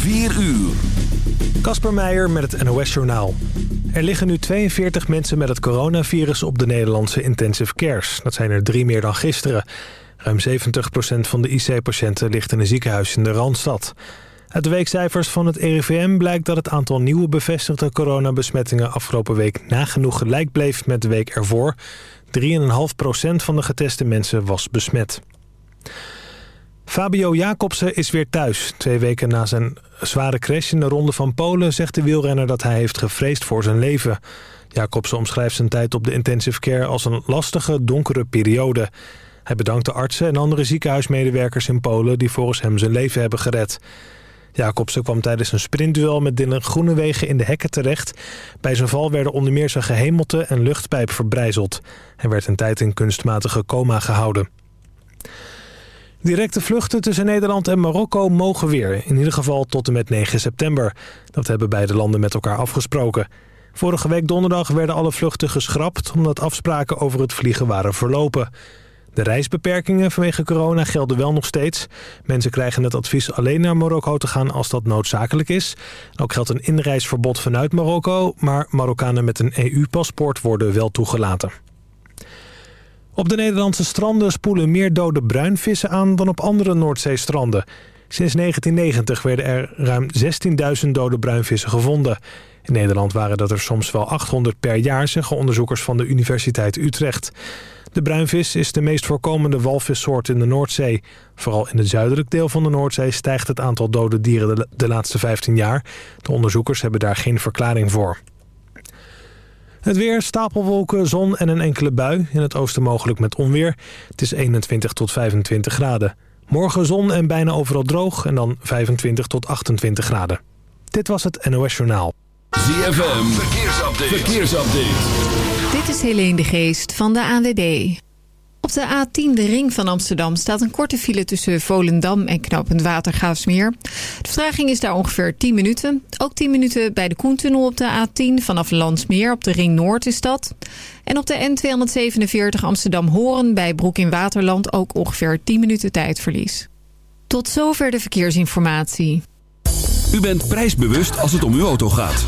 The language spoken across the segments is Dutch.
4 uur. Kasper Meijer met het NOS-journaal. Er liggen nu 42 mensen met het coronavirus op de Nederlandse intensive cares. Dat zijn er drie meer dan gisteren. Ruim 70% van de IC-patiënten ligt in een ziekenhuis in de Randstad. Uit de weekcijfers van het RIVM blijkt dat het aantal nieuwe bevestigde coronabesmettingen afgelopen week nagenoeg gelijk bleef met de week ervoor. 3,5% van de geteste mensen was besmet. Fabio Jacobsen is weer thuis. Twee weken na zijn zware crash in de Ronde van Polen... zegt de wielrenner dat hij heeft gevreesd voor zijn leven. Jacobsen omschrijft zijn tijd op de intensive care... als een lastige, donkere periode. Hij bedankt de artsen en andere ziekenhuismedewerkers in Polen... die volgens hem zijn leven hebben gered. Jacobsen kwam tijdens een sprintduel met Dylan Groenewegen in de hekken terecht. Bij zijn val werden onder meer zijn gehemelte en luchtpijp verbrijzeld. Hij werd een tijd in kunstmatige coma gehouden. Directe vluchten tussen Nederland en Marokko mogen weer. In ieder geval tot en met 9 september. Dat hebben beide landen met elkaar afgesproken. Vorige week donderdag werden alle vluchten geschrapt... omdat afspraken over het vliegen waren verlopen. De reisbeperkingen vanwege corona gelden wel nog steeds. Mensen krijgen het advies alleen naar Marokko te gaan als dat noodzakelijk is. Ook geldt een inreisverbod vanuit Marokko... maar Marokkanen met een EU-paspoort worden wel toegelaten. Op de Nederlandse stranden spoelen meer dode bruinvissen aan dan op andere Noordzeestranden. Sinds 1990 werden er ruim 16.000 dode bruinvissen gevonden. In Nederland waren dat er soms wel 800 per jaar, zeggen onderzoekers van de Universiteit Utrecht. De bruinvis is de meest voorkomende walvissoort in de Noordzee. Vooral in het zuidelijk deel van de Noordzee stijgt het aantal dode dieren de, laatste 15 jaar. De onderzoekers hebben daar geen verklaring voor. Het weer, stapelwolken, zon en een enkele bui. In het oosten mogelijk met onweer. Het is 21 tot 25 graden. Morgen zon en bijna overal droog en dan 25 tot 28 graden. Dit was het NOS Journaal. ZFM, verkeersupdate. verkeersupdate. Dit is Helene de Geest van de ANWB. Op de A10, de ring van Amsterdam, staat een korte file tussen Volendam en Knopend Watergraafsmeer. De vertraging is daar ongeveer 10 minuten. Ook 10 minuten bij de Koentunnel op de A10 vanaf Landsmeer op de ring Noord is dat. En op de N247 Amsterdam-Horen bij Broek in Waterland ook ongeveer 10 minuten tijdverlies. Tot zover de verkeersinformatie. U bent prijsbewust als het om uw auto gaat.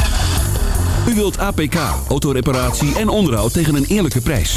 U wilt APK, autoreparatie en onderhoud tegen een eerlijke prijs.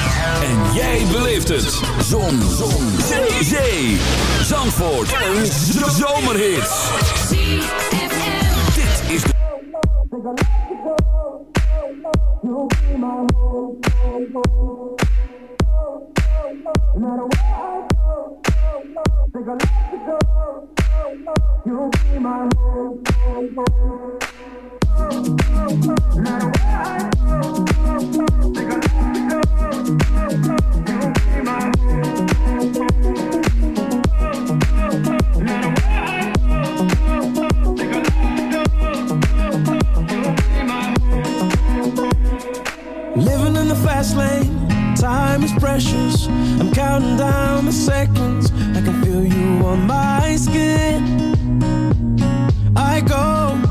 En jij beleeft het. Zon. Zon. Zee. Zee. Zandvoort. Een zomerhit. Dit is de... Living in I can feel you on my skin. I go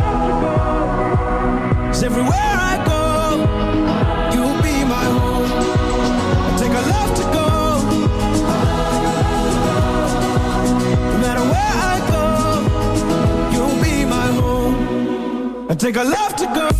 Everywhere I go, you'll be my home. I take a love to go. No matter where I go, you'll be my home. I take a love to go.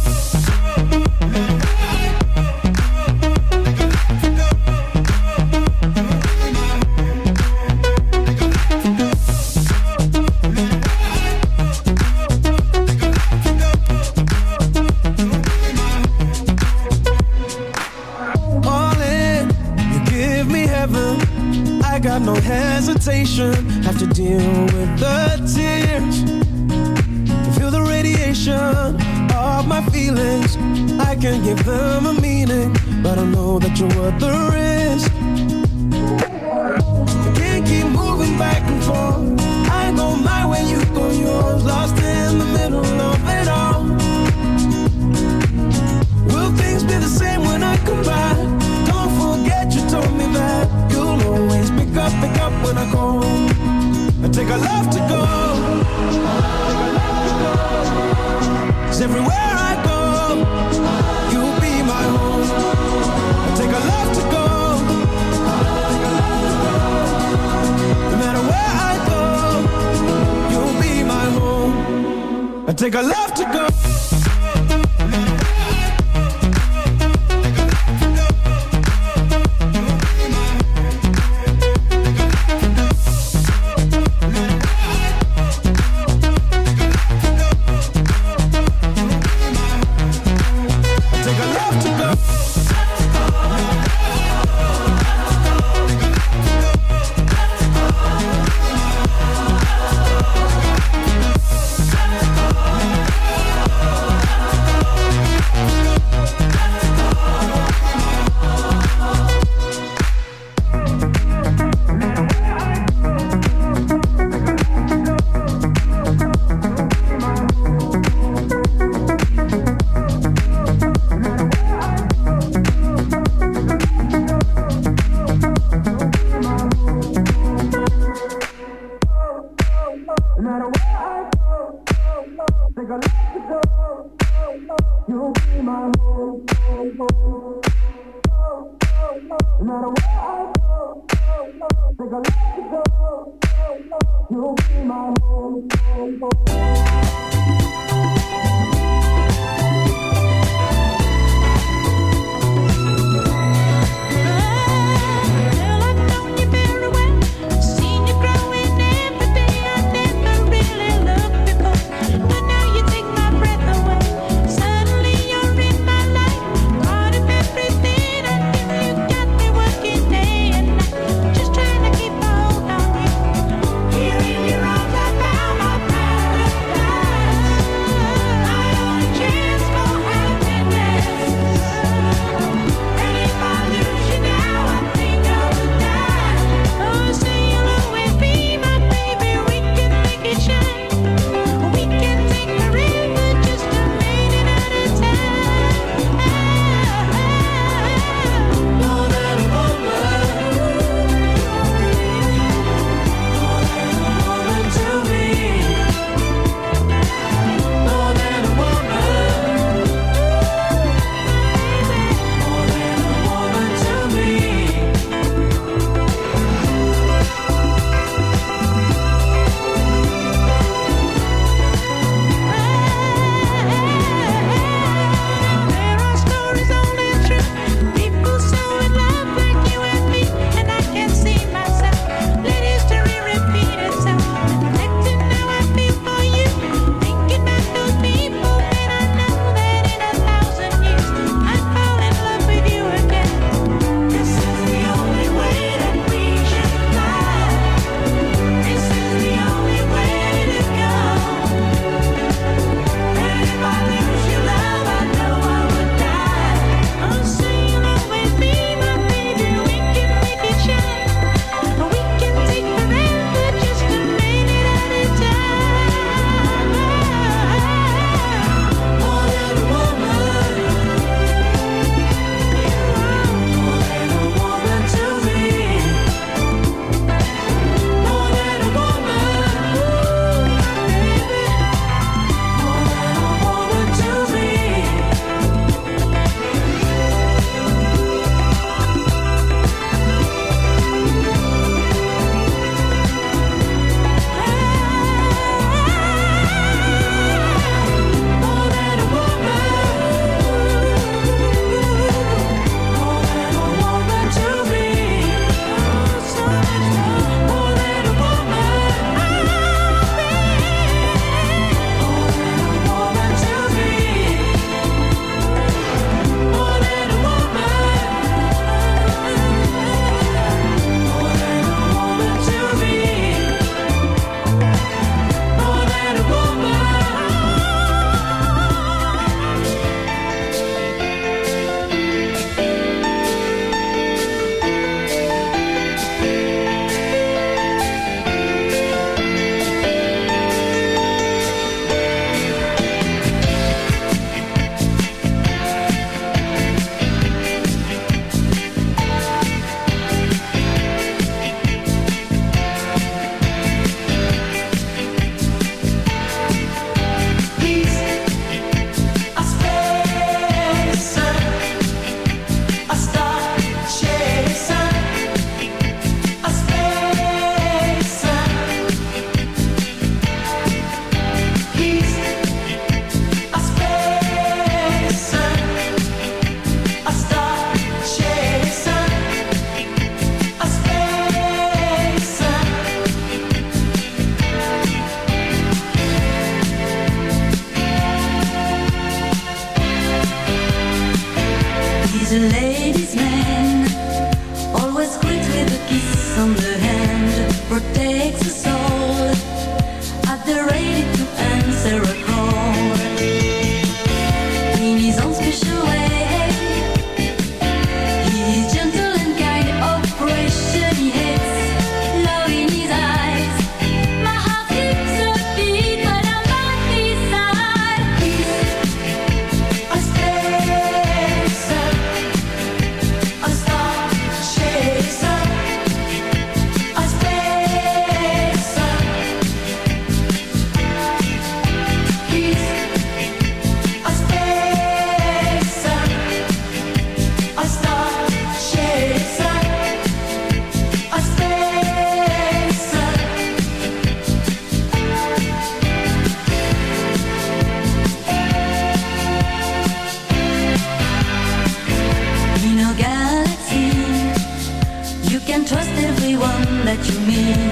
me.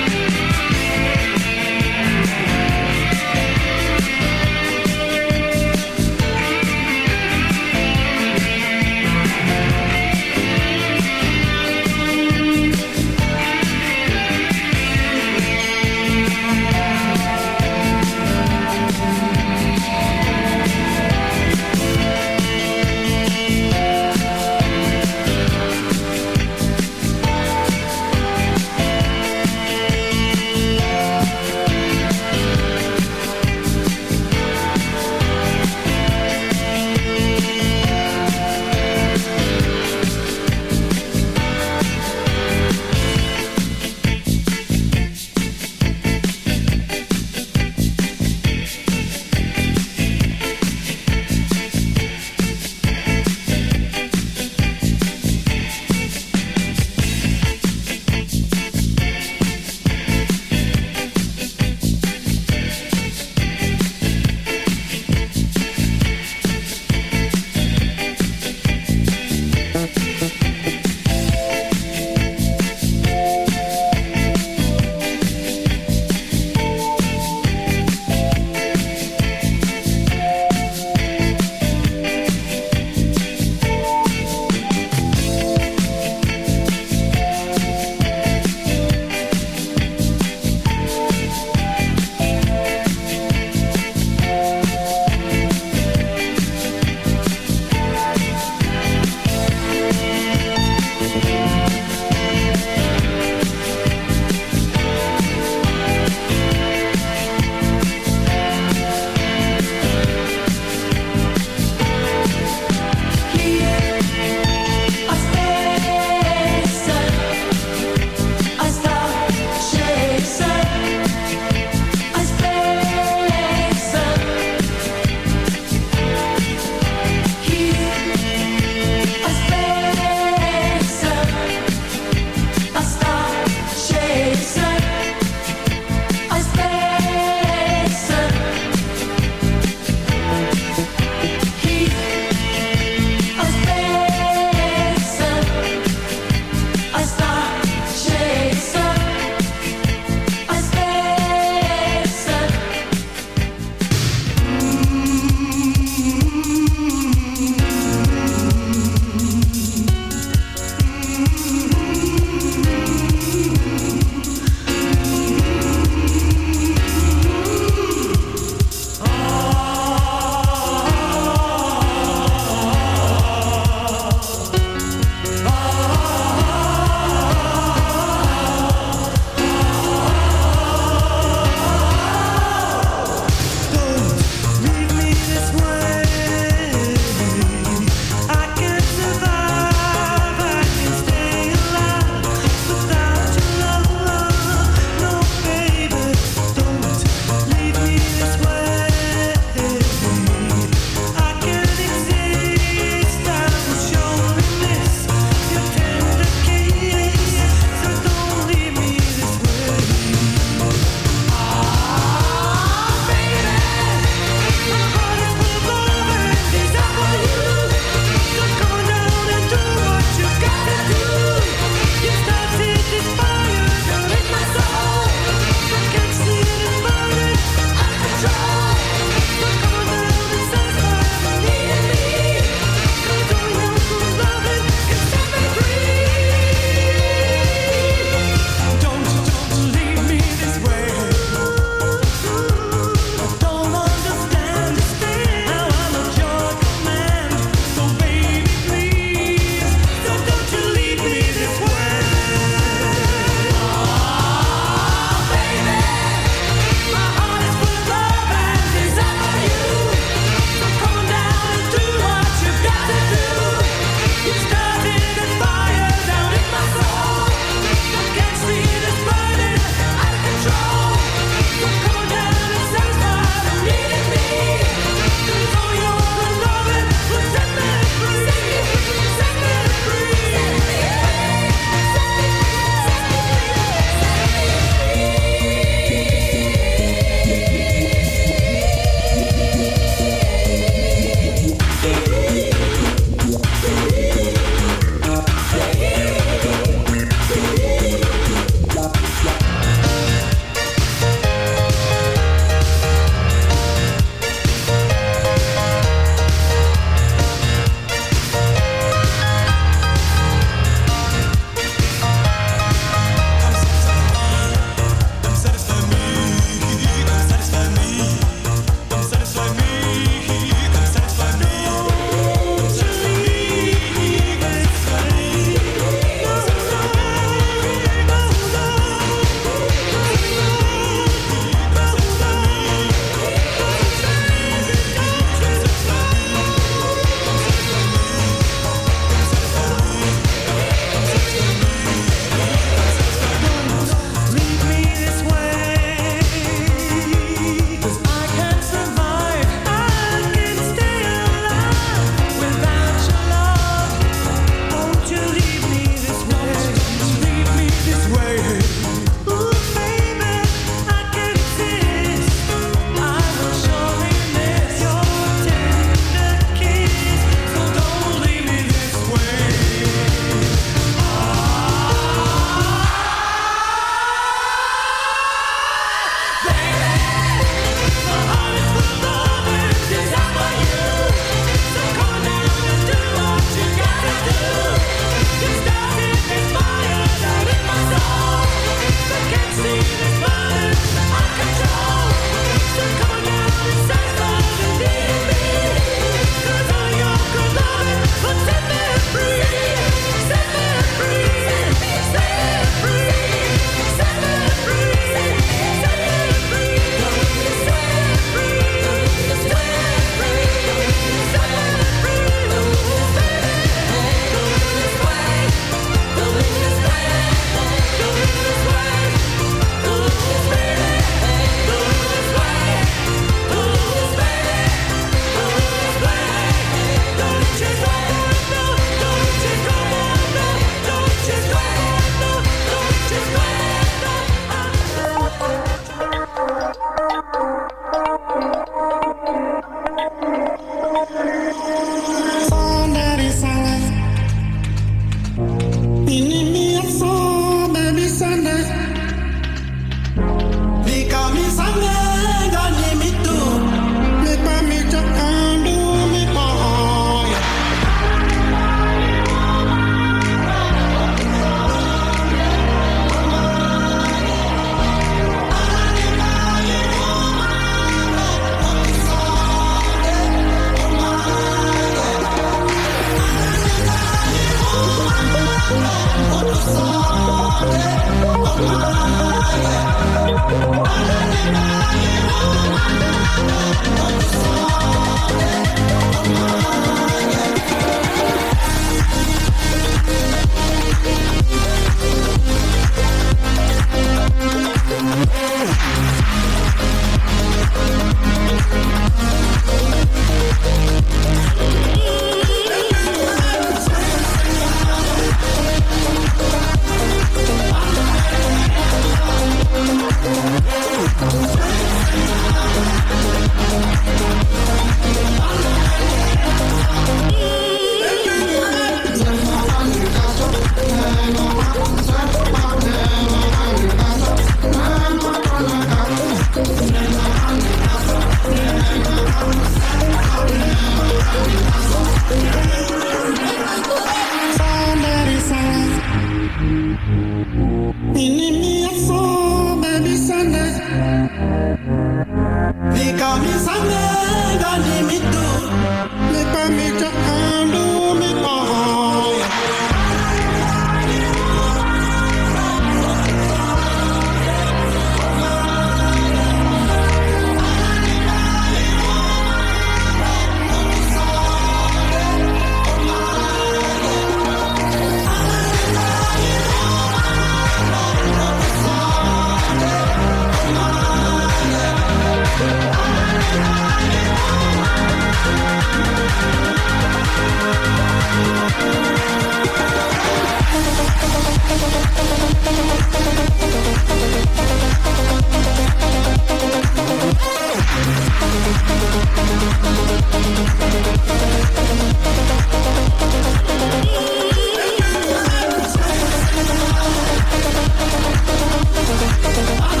I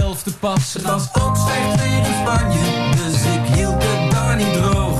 zelf te pas. Het was ook slecht weer in Spanje, dus ik hield het daar niet droog.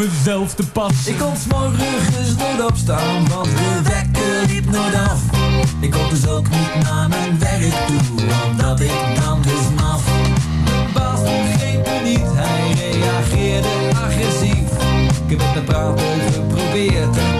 mezelf te pas. Ik kon s'morgens nooit opstaan, want de wekker liep nooit af. Ik kon dus ook niet naar mijn werk toe, omdat ik dan dus maf. De baas begreep me niet, hij reageerde agressief. Ik heb met mijn praten geprobeerd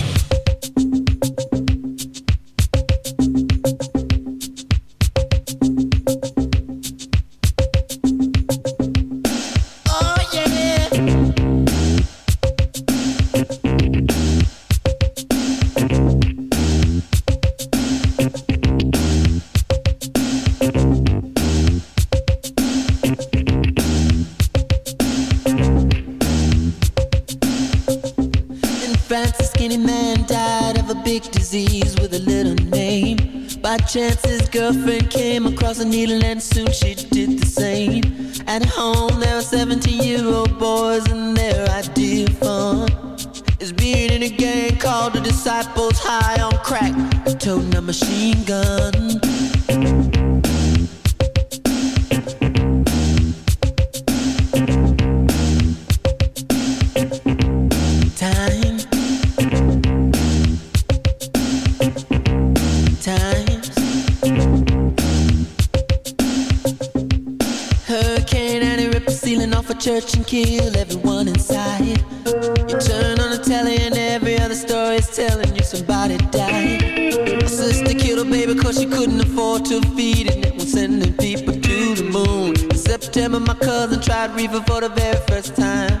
church and kill everyone inside. You turn on the telly and every other story's telling you somebody died. My sister killed her baby cause she couldn't afford to feed it. And was sending people to the moon. In September, my cousin tried reefer for the very first time.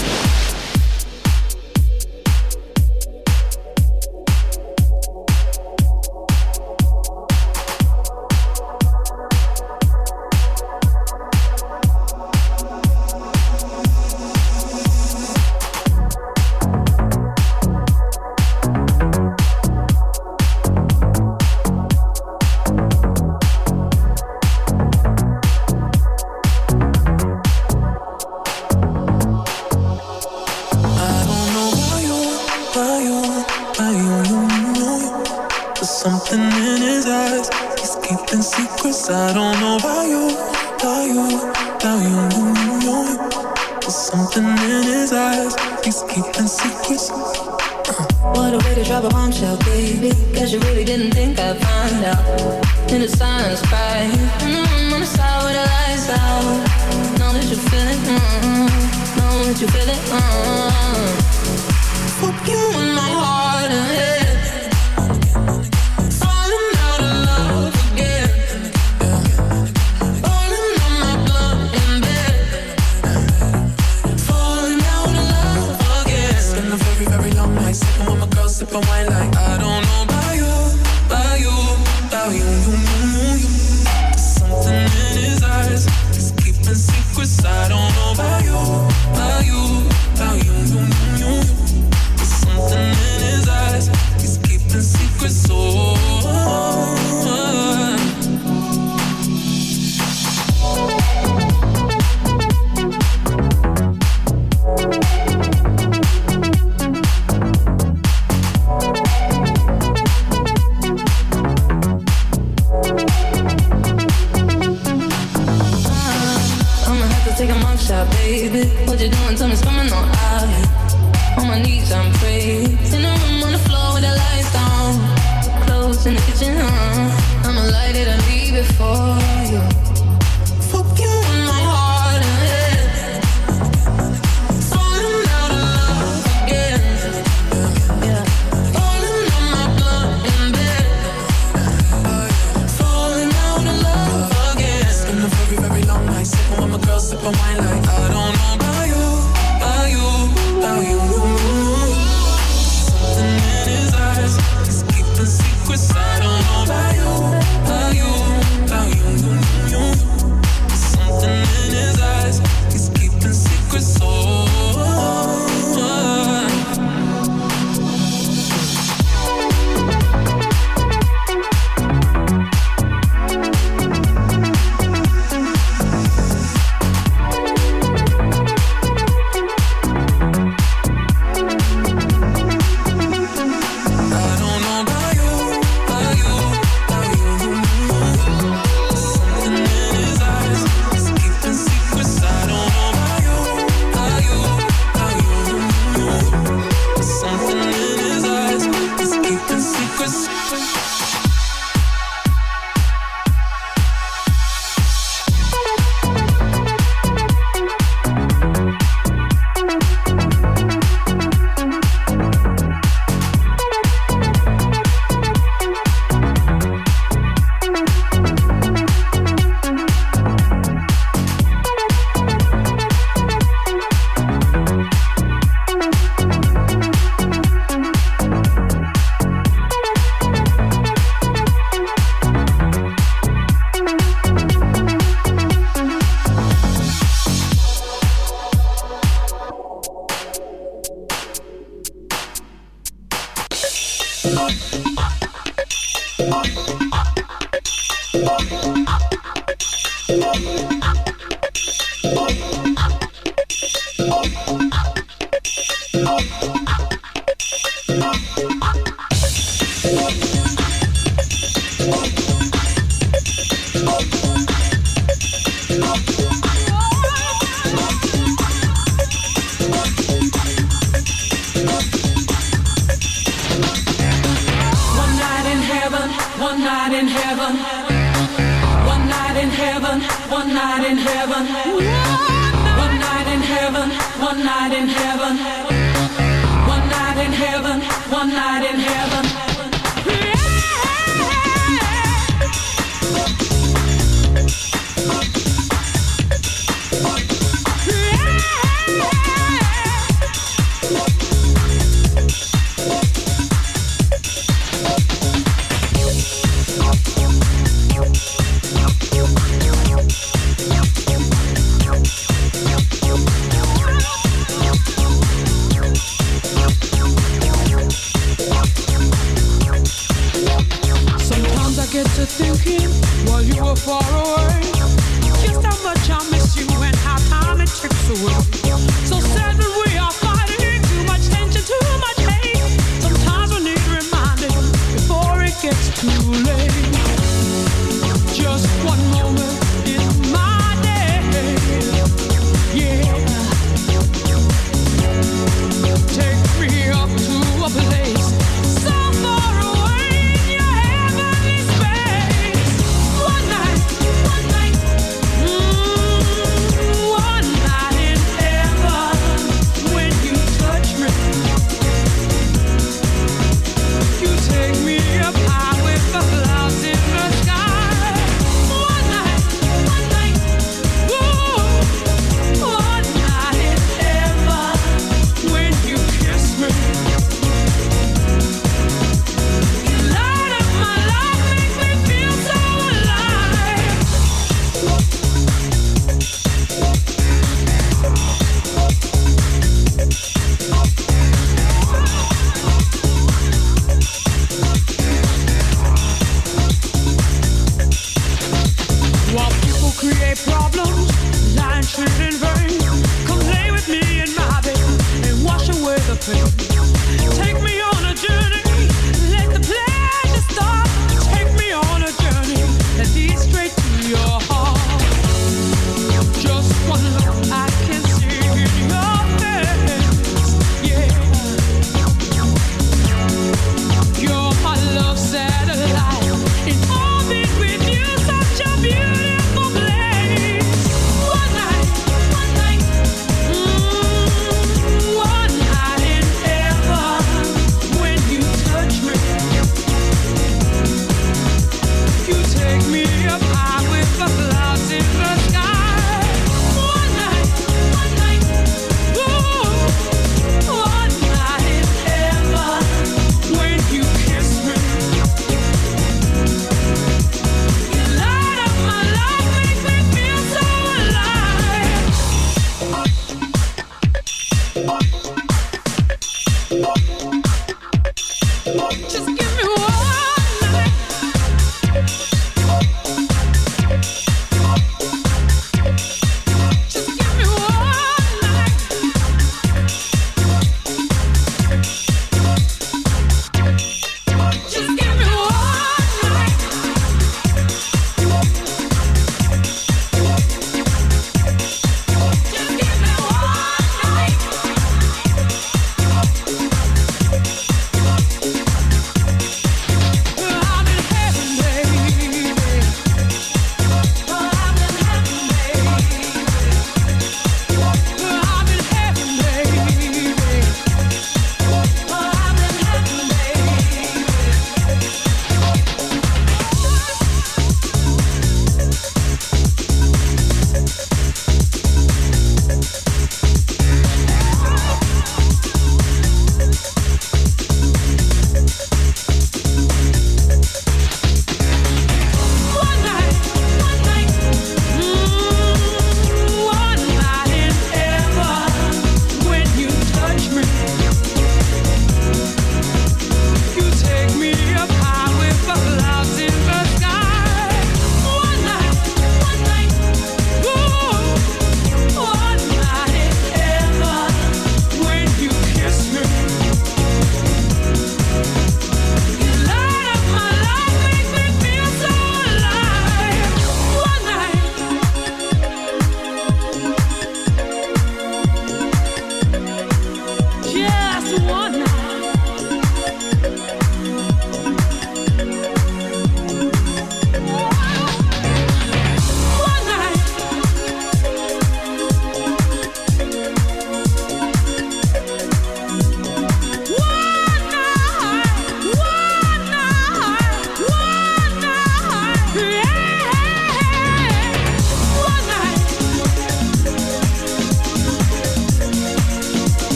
baby. What you doing? Tell me something on I? On my knees, I'm praying. In a room on the floor with the lights on. Clothes in the kitchen, huh? I'ma light it and leave it for you.